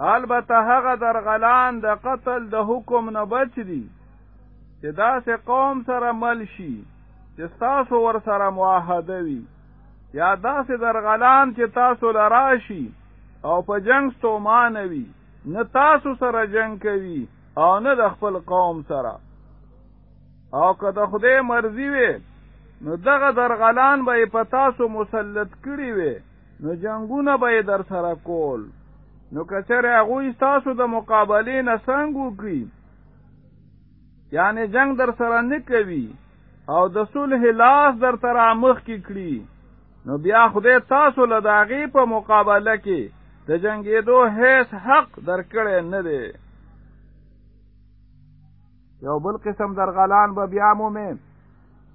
البته هغه درغلان د قتل د حکم نه بچ دي چې داسې قوم سره مل شي چې تاسو ور سره معاهده وي. یا داسې درغلان چې تاسو له راشي او په جنگ ستومانوي نه تاسو سره جنگ کوي او نه د خپل قوم سره. او که د خدای مرضی وي نو دغه درغلان به په تاسو مسلط کړي وي نو جنگونه به در سره کول نو کچره هغه تاسو د مقابلې نه څنګ وکړي یعنی جنگ در سره نه کوي او د صلح لاس در تر مخ کې کړي نو بیا خدای تاسو له دغې په مقابله کې د جنگېدو هیڅ حق درکړې نه دی. یو بل قسم درغلان به بیا مومه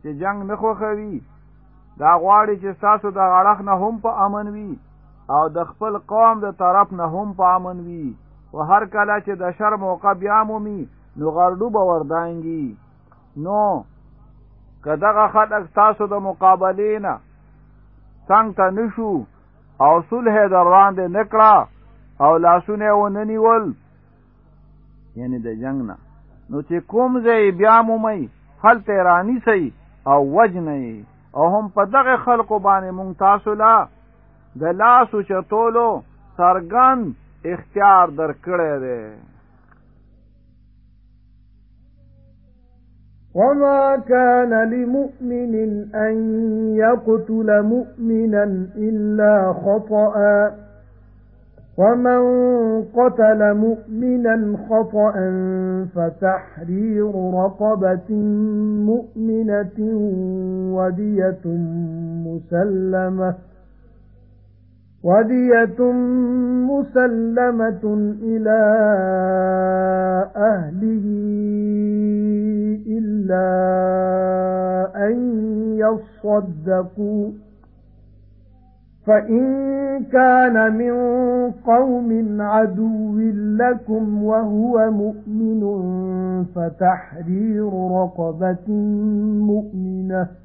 چې جنگ نه خوښوي دا غواړي چې تاسو د غړخ نه هم په امن وي او د خپل قوم د طرف نه هم په امن وي. او هر کله چې د شر موقع بیا مومي نو غردو به وردانګي. نو که دغه خلک تاسو د مقابلې نه څنګه ته نشو او صلح در وړاندې نکړه او لاسونه وننیول یعنی د جنگ نه نو چې کوم ځای بیا مومي خل تیرانی سي او وجنه او هم په دغه خلکو باندې مونږ تاسو لا د لاسو چتولو سرګن اختیار درکړی دی. وما كان لمؤمن أن يقتل مؤمنا إلا خطأ. ومن قتل مؤمنا خطأ فتحرير رقبة مؤمنة ودية مسلمة. ودية مسلمة إلى أهله إِلَّا أَن يَصَّدَّقُوا فَإِن كَانَ مِن قَوْمٍ عَدُوٍّ لَّكُمْ وَهُوَ مُؤْمِنٌ فَتَحْرِيرُ رَقَبَةٍ مُؤْمِنَةٍ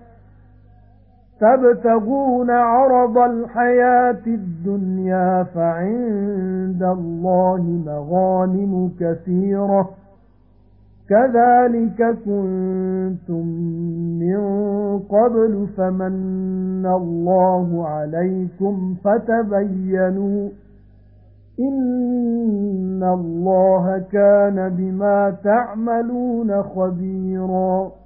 تَبْتَغُونَ عَرَضَ الْحَيَاةِ الدُّنْيَا فَعِندَ اللَّهِ مَغَانِمُ كَثِيرَةٌ. كَذَلِكَ كُنتُم مِّن قَبْلُ فَمَنَّ اللَّهُ عَلَيْكُمْ فَتَبَيَّنُوا إِنَّ اللَّهَ كَانَ بِمَا تَعْمَلُونَ خَبِيرًا.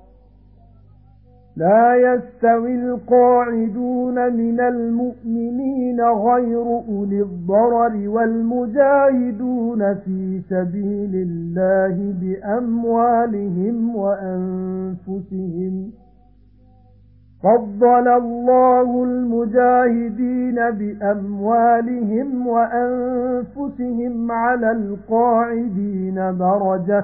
لا يستوي القاعدون من المؤمنين غير أولي الضرر والمجاهدون في سبيل الله بأموالهم وأنفسهم. فضل الله المجاهدين بأموالهم وأنفسهم على القاعدين درجةً.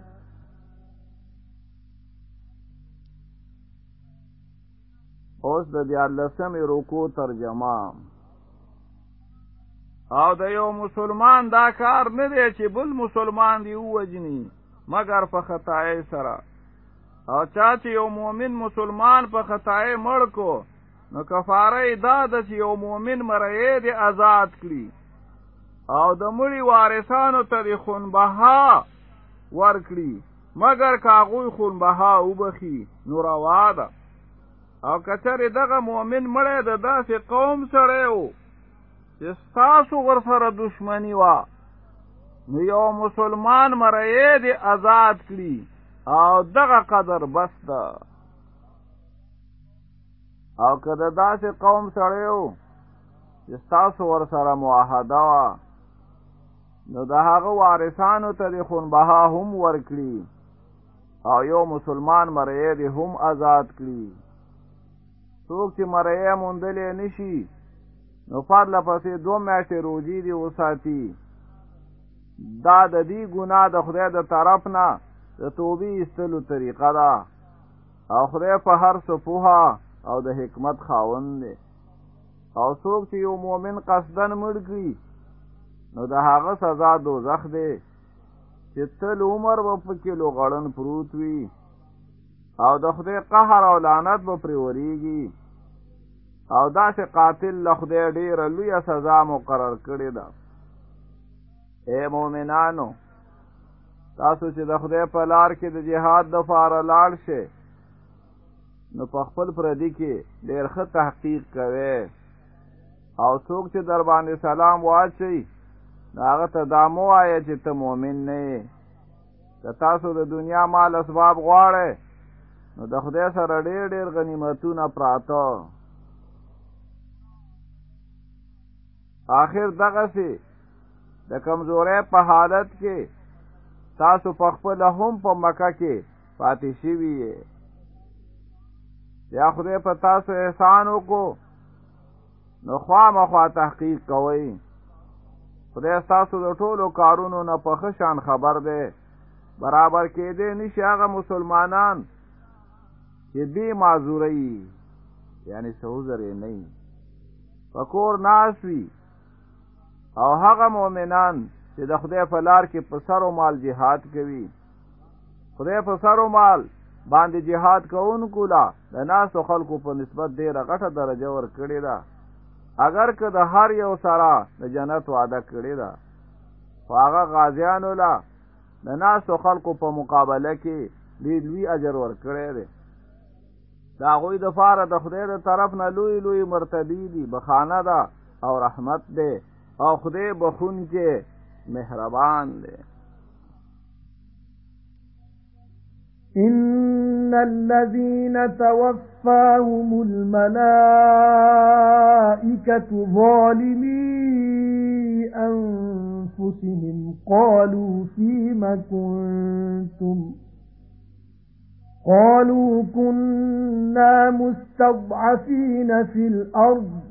اوس د دیارلسمې رکو ترجمه. او د یو مسلمان دا کار نه دی چې بل مسلمان دی وجني مگر په خطای سره. او چا چې یو مؤمن مسلمان په خطای مړ کو نو کفاره دا د چې یو مؤمن مرئی دی آزاد کړي. او د مړي وارثانو ته خونبها ورکړي مگر که هغوی خونبها وبخي نو روا ده او کچره دغه مؤمن مړی د داسې قوم سره وو چې تاسو ور سره دشمنی وا نو یو مسلمان مړی دی آزاد کړي. او دغه قدر بس ده. او که له داسې قوم سره وو چې تاسو ور سره معاهده وا نو د هغه وارثانو ته د خونبها هم ورکړي. او یو مسلمان مړی دی هم آزاد کړي څوک چې مریا موندلې نشي نو پرله پسې دوه میاشتې روزي دی وساتي دا د دې ګناه د خدای د طرف نه د توبې استلو طریقه ده. او خدای په هر څه پوها او د حکمت خاوند دی. او څوک چې یو مؤمن قصدن مړ کړي نو د هغه سزا دوزخ دی. چې تل عمر به پکې لوغړن پروت وي. او د خدای قهر او لعنت به پرې وریږي او داسې قاتل له خدای ډیره لویه سزا مقرر کړې ده. اے مؤمنانو تاسو چې د خدای په لار کې د جهاد د فاره لاړ شئ نو په خپل پردي کې ډېر ښه تحقیق کوي او څوک چې در باندې سلام واچي هغه ته دا مو وایي چې ته مؤمن نه یې. که تاسو د دنیا مال اسباب غواړئ نو د خدای سره ډېر ډېر غنیمتونه پراته آخر دغه سي د کمزورۍ په حالت کې تاسو په خپل هم په مکه کې پاتې شوي یا خدای په تاسو احسان وکړو نو خامخوا تحقیق کوئ. خدای تاسو د ټولو کارونو نه په خشان خبر دی. برابر کې دې نشي هغه مسلمانان چې بی معذوری یعنی سوزر نه پکور ناسوي او هغه مؤمنان چې د خدای په لار کې په سر او مال جهاد کوي. خدای په سر او مال باندې جهاد کوونکو لا د ناس او خلکو په نسبت ډیره غټه درجه ور کړی ده. اگر که د هر یو سره د جنت وعده کړی ده خو هغه غازیانو لا د ناس او خلکو په مقابله کې ډیر لوی اجر ور کړی دی. د هغوی د فاره د خدای د طرف نه لوی لوی مرتبی دي بخانه ده او رحمت ده أو خدای بخون کې مهربان ده. إِنَّ الَّذِينَ تَوَفَّاهُمُ الْمَلَائِكَةُ ظَالِمِي أَنفُسِهِمْ. قَالُوا فِيمَ كُنتُمْ؟ قَالُوا كُنَّا مُسْتَضْعَفِينَ فِي الْأَرْضِ.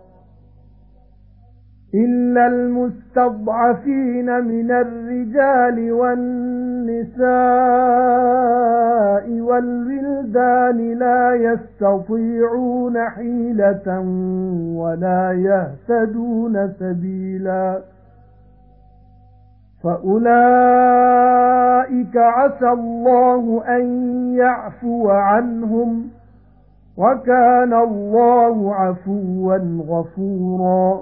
إِلَّا الْمُسْتَضْعَفِينَ مِنَ الرِّجَالِ وَالنِّسَاءِ وَالْوِلْدَانِ لَا يَسْتَطِيعُونَ حِيلَةً وَلَا يَهْتَدُونَ سَبِيلًا فَأُولَئِكَ عَسَى اللَّهُ أَن يَعْفُوَ عَنْهُمْ وَكَانَ اللَّهُ عَفُوًّا غَفُورًا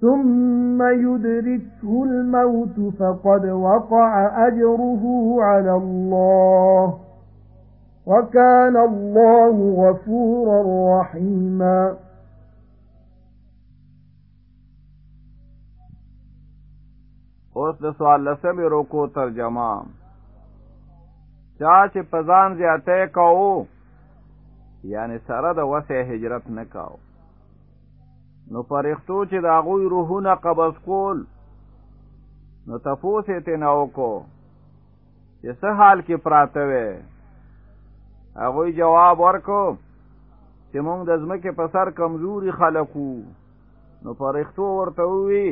ثُمَّ يُدْرِكْهُ الْمَوْتُ فَقَدْ وَقَعَ أَجْرُهُ عَلَى اللَّهِ وَكَانَ اللَّهُ غَفُورًا رَّحِيمًا اوس سوال لسمې روکو ترجمه. چا چې په ځان زیاته کوو یعنی سره د وسه هجرت نو پرختو چې د هغوی روحونه قبض کول نو تفوسې ته نه وکړو. چې څه حال کې پراته وې؟ هغوی جواب ورکو چې مونږ د ځمکې په سر کمزوري خلکو نو پرختو ورته وی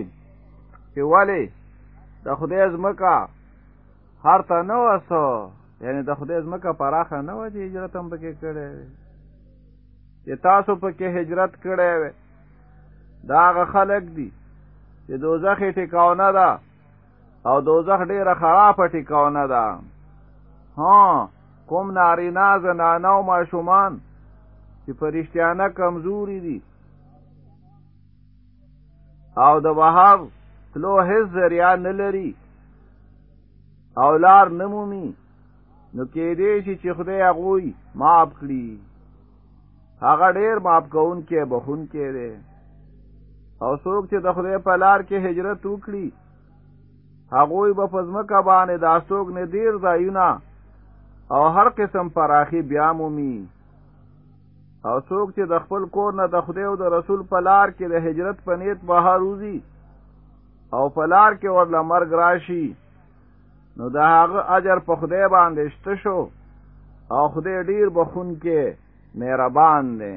چې ولی د خدای ځمکه هر ته نه وسو یعنی د خدای ځمکه پراخه نه و چې هجرت هم پکې کړی چې تاسو پکې هجرت کړی دا هغه خلک دي چې دوزخ ټیکاونه ده او دوزخ ډیره خرابه ټیکاونه ده. ها کوم نارینا زنانه او ماشومان چې پرشتیانه کمزوري دي. او د بهر تلو هیڅ ذریعہ نه لري. او لار نمومي نو کې دې شي چې خدای هغه معاف کړي. هغه ډیر معاف کوونکی بخښونکی دی او څوک چې د خدای په لار کې هجرت وکړي هغه به په زمکه باندې د استوګنې ډیر ځایونه او هر قسم پراخي بیا مومي او څوک چې د خپل کور نه د خدای او د رسول په لار کې د هجرت په نیت بهر وځي او په لار کې ورله مرګ راشي نو د هغه اجر په خدای باندې شته شو او خدای ډیر بخښونکی مهربان دی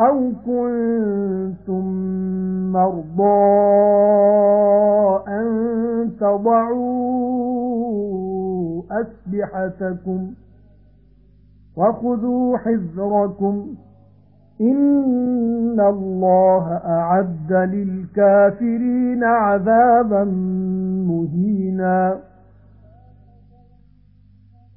أَوْ كُنتُم مَّرْضَىٰ أَن تَضَعُوا أَسْلِحَتَكُمْ وَخُذُوا حِذْرَكُمْ إِنَّ اللَّهَ أَعَدَّ لِلْكَافِرِينَ عَذَابًا مُهِينًا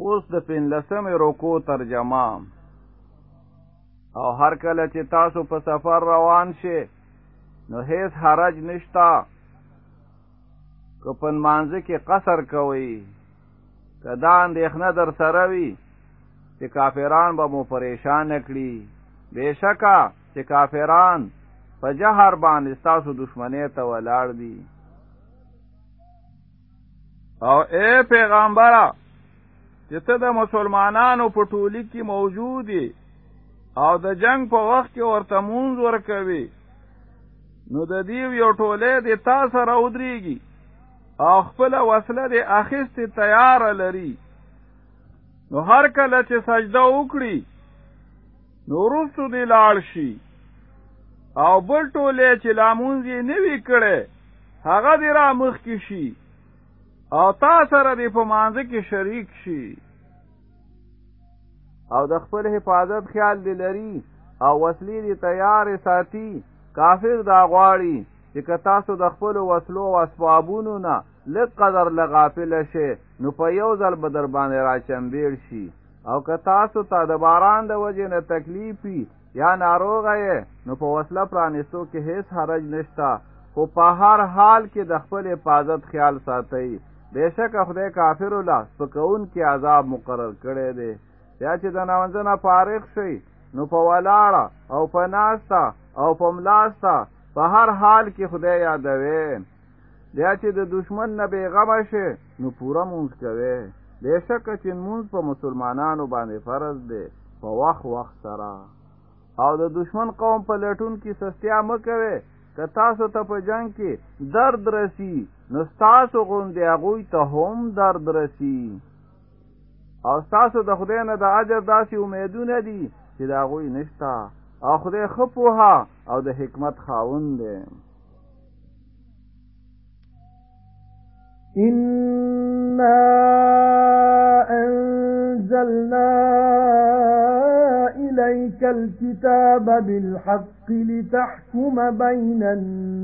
اوس د پنځلسمې روکو ترجمه. او هر کله چې تاسو په سفر روان شئ نو هیڅ حرج نشتا که په مانځه کې قصر کوي که دا اندېښنه در سره وي چې کافران به مو پریشان کړي. بېشکه چې کافران په جهر باندې ستاسو دشمنی ته ولاړ دي. او اے پیغمبره چې ته د مسلمانانو په ټولي کې موجودي او د جنگ په وخت کې ورته مونځ ورکوې. نو د دې یو ټوله د تا سره ودرېږي. او خپل وسله د اخیستې تیار لري. نو هر کله چې سجده وکړي نو وروستو دی لاړ شي. او بل ټوله چې لا مونځ یې نوي کړي هغه دی را مخ کې شي او تا سره دی په مانځ کې شریک شي. او د خپل حفاظت خیال دی لري او وسلې دی تیار ساتي. کافر دا غواړي چې که تاسو د خپل وسلو او اسبابونو نه لږ قدر له غافل شئ نو په یو ځل به در باندې راچمبیر شي. او که تاسو ته د باران د وجې نه تکلیفي یا ناروغه یې نو په وسله پرانستو کې هیڅ حرج نشته. خو په هر حال کې د خپل حفاظت خیال ساتئ بېشک خدای کافرو له سپکوونکې عذاب مقرر کړی دی. بیا چې د مونځ نه فارغ شي نو په ولاړه او په ناستا او په ملاستا په هر حال کې خدای یادوي بیا چې د دشمن نه بیغم شي نو پوره مونځ کوئ بېشکه چې مونځ په مسلمانانو باندې فرض دی په وخت وخت سره. او د دشمن قوم په لټون کې سستیا مکوي که تاسو ته په جنگ کې درد رسی نو تاسو غوندې هغوی ته هم درد رسی أو تاسو د خدای نه د اجر داسې امیدونه دي چې دا غوي نشتا أو خدای خپوها أو د حکمت خاوند دی. إِنَّا أَنزَلْنَا إِلَيْكَ الْكِتَابَ بِالْحَقِّ لِتَحْكُمَ بَيْنَ النَّاسِ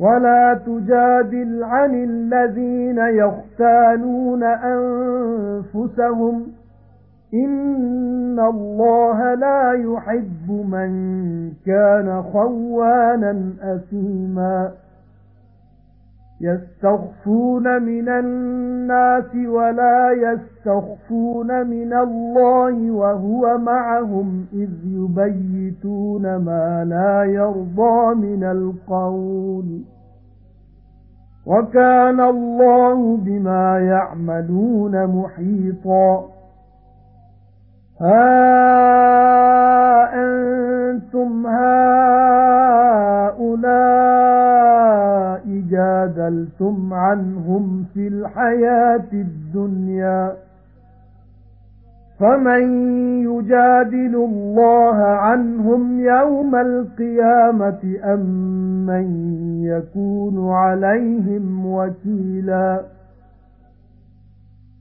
ولا تجادل عن الذين يختانون أنفسهم إِنَّ اللَّهَ لَا يُحِبُّ مَن كَانَ خَوَّانًا أَثِيمًا يَسْتَخْفُونَ مِنَ النَّاسِ وَلَا يَسْتَخْفُونَ مِنَ اللَّهِ وَهُوَ مَعَهُمْ إِذْ يُبَيِّتُونَ مَا لَا يَرْضَى مِنَ الْقَوْلِ. وَكَانَ اللَّهُ بِمَا يَعْمَلُونَ مُحِيطًا. ها أنتم هؤلاء جادلتم عنهم في الحياة الدنيا. فمن يجادل الله عنهم يوم القيامة أم من يكون عليهم وكيلاً؟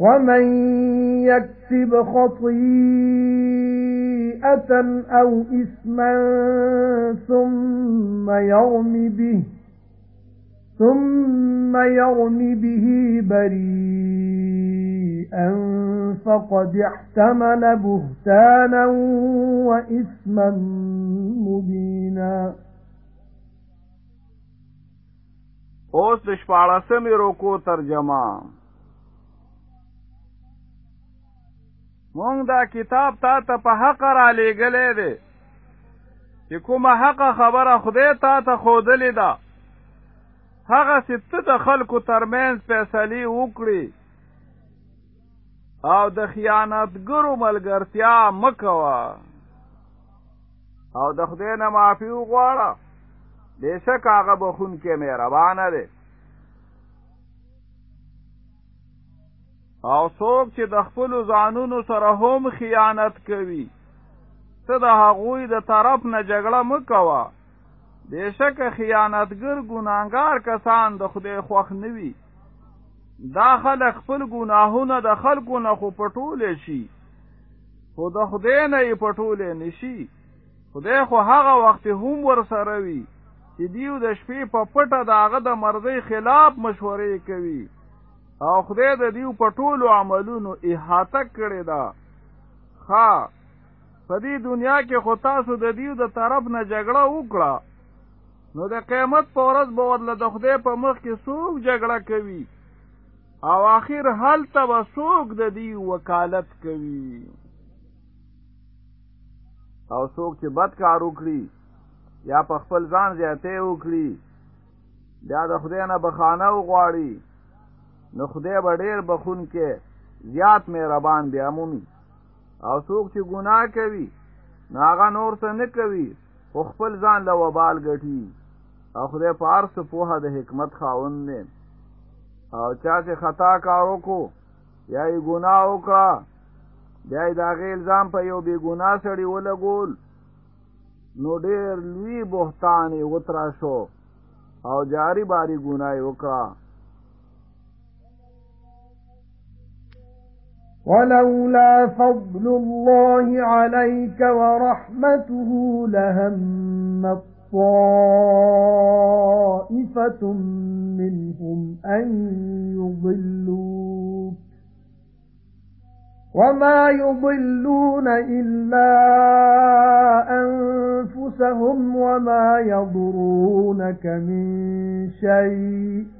وَمَن يَكْسِبْ خَطِيئَةً أو إثما ثم يرم به ثم يرم به بريئا فقد احتمل بهتانا وإثما مبينا. اوس د شپاړسمې روکو ترجمه. مونږ دا کتاب تا ته په حق را لېږلی دی. چې کومه حق خبره خدای تا ته خودلې ده. هغه ست د خلکو ترمنځ فیصله وکړي او د خیانتګرو ملګرتیا مکوا او د خدای نه معافي وغواړه. بشک هغه بخون کې مهربانه دی او څوک چې د خپل ځانونو سره هم خیانت کوي. ته د هغوی د طرف نه جګړه مکوه بشک خیانتګر ګناګار کسان د خدای خوښ نوي دا خلک خپل ګناهونه د خلکو نه خو پټول شي. خو د خدای نه یې پټول نشي خدای خو هغه وخت هم ور سره وي چې دیو د شپې په پټه داغه د مرضی خلاف مشورې کوي او خدای د دیو په ټولو عملونو احاطه کړی دا ها په دې دنیا کې خو تاسو د دیو د طرف نه جګړه وکړه. نو د قیامت په ورځ به ورله د خدای په مخ کې څوک جګړه کوي؟ او آخر حال ته به څوک د دې وکالت کوي؟ او څوک چې بد کار وکړي یا په خپل ځان زیاتې وکړي بیا د خدای نه بخښنه وغواړي نو خدای به ډېر بخښونکې زیات مهربان بیا مومي او څوک چې ګناه کوي نو هغه نور څه نه کوي خو خپل ځان له وبال ګټي. او خدای په هر څه پوهه د حکمت خاوند دی. او چا چې خطا کار وکړو یا یې ګناه وکړه بیا یې د هغې الزام په یو بې ګناه سړي ولګول. نو ډېر لوی بهتان یې وتراشو او جاری باری ګناه یې وکړه ولولا فضل الله عليك ورحمته لهم طائفة منهم أن يضلوك. وما يضلون إلا أنفسهم وما يضرونك من شيء.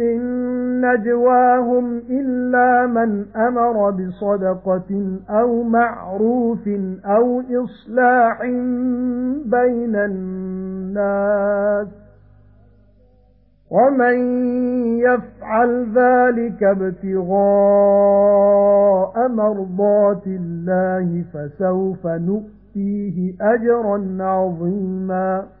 نجواهم إلا من أمر بصدقة أو معروف أو إصلاح بين الناس ومن يفعل ذلك ابتغاء مرضات الله فسوف نؤتيه أجرا عظيماً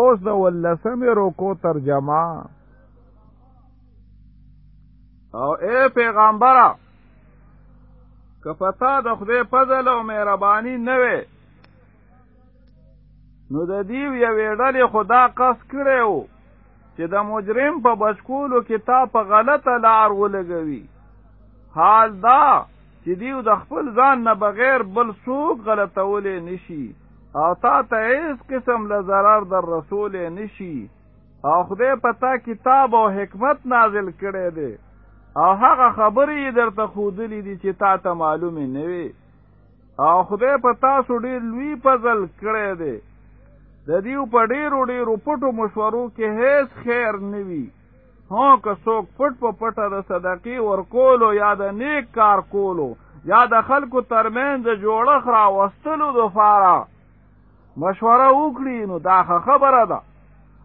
اوس د ولسمې روکو ترجمه. او اے پیغمبره که په تا د خدای فضل او مهرباني نه وي نو د دیو یو ډلې خو دا قصد کړو چې د مجرم په بچکولو کې تا په غلطه لار ولګوي. حال دا چې دیو د خپل ځان نه بغیر بل څوک غلطولې نشي او تا ته هیڅ قسم له ضرر در رسول نشي او خدای په تا کتاب او حکمت نازل کړي دي او هغه خبرې درته خودلې دي چې تا ته معلومه نه وي او خدای په تا سو ډیر لوی فضل کړي دي د دیو په ډیرو ډیرو پټو مشورو کې هیڅ خیر نوي هو که څوک پټ په پټه د صدقې ورکولو یا د نیک کار کولو یا د خلکو ترمنځ جوړښت راوستلو د پاره مشوره وکړي نو دا خبره ده.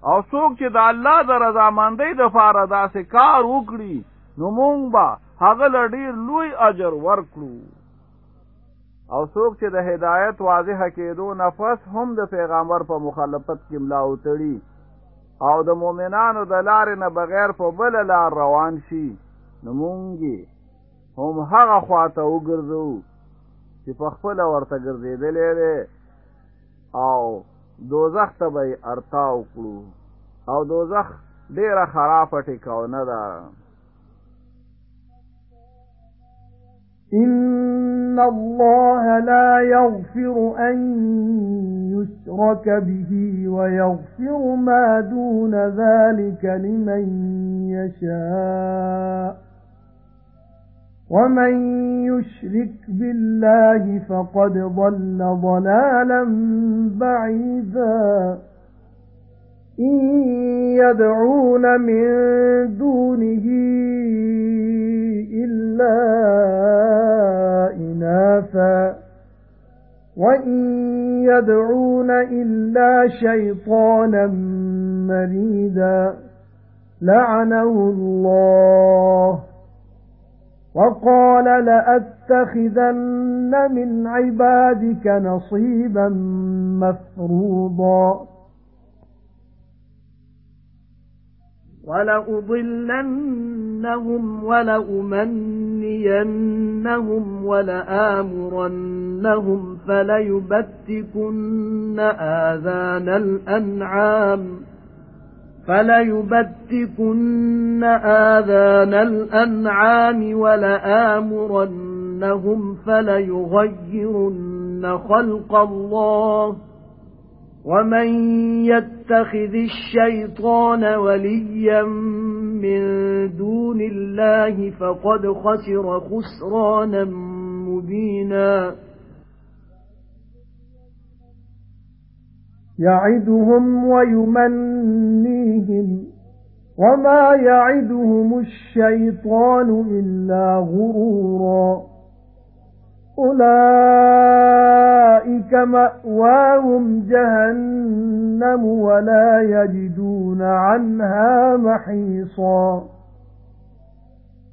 او څوک چې د الله د رضامندۍ د پاره داسې کار وکړي نو مونږ به هغه له ډیر لوی اجر ورکړو. او څوک چې د هدایت واضح کېدو نه پس هم د پیغمبر په مخالفت کې ملا وتړي او د مؤمنانو د لارې نه بغیر په بل لار روان شي نو مونږ یې هم هغه خواته وګرځو چې په خپل ورته ګرځېدلې ده أو دوزخ ته به ارتاو کړو. أو دوزخ ډیره خرافه ټیکاونه ده. إِنَّ اللَّهَ لَا يَغْفِرُ أَن يُشْرَكَ بِهِ وَيَغْفِرُ مَا دُونَ ذَلِكَ لِمَن يَشَاءُ وَمَن يُشْرِكْ بِاللَّهِ فَقَدْ ضَلَّ ضَلَالًا بَعِيدًا. إِن يَدْعُونَ مِن دُونِهِ إِلَّا إِنَاثًا. وَإِن يَدْعُونَ إِلَّا شَيْطَانًا مَرِيدًا. لَعَنَهُ اللَّهُ. وَقَالَ لَأَتَّخِذَنَّ مِنْ عِبَادِكَ نَصِيبًا مَفْرُوضًا. وَلَأُضِلَّنَّهُمْ وَلَأُمَنِّيَنَّهُمْ وَلَآمُرَنَّهُمْ فَلَيُبَتِّكُنَّ آذَانَ الْأَنْعَامِ. فَلَيُبَتِّكُنَّ آذَانَ الْأَنْعَامِ وَلَآمُرَنَّهُمْ فَلَيُغَيِّرُنَّ خَلْقَ اللَّهِ وَمَن يَتَّخِذِ الشَّيْطَانَ وَلِيًّا مِّن دُونِ اللَّهِ فَقَدْ خَسِرَ خُسْرَانًا مُّبِينًا يَعِدُهُمْ وَيُمَنِّيهِمْ وَمَا يَعِدُهُمُ الشَّيْطَانُ إِلَّا غُرُورًا. أُولَئِكَ مَأْوَاهُمْ جَهَنَّمُ وَلَا يَجِدُونَ عَنْهَا مَحِيصًا.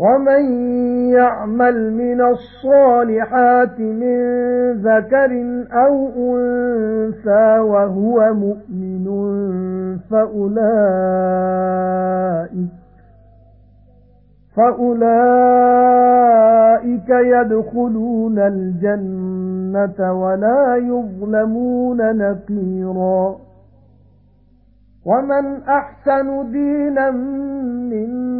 وَمَن يَعْمَلْ مِنَ الصَّالِحَاتِ مِن ذَكَرٍ أَوْ أُنثَىٰ وَهُوَ مُؤْمِنٌ فَأُولَٰئِكَ فَأُولَٰئِكَ يَدْخُلُونَ الْجَنَّةَ وَلَا يُظْلَمُونَ نَقِيرًا. وَمَنْ أَحْسَنُ دِينًا مِّمَّنْ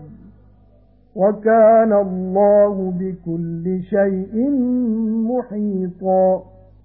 وَكَانَ اللَّهُ بِكُلِّ شَيْءٍ مُحِيطًا.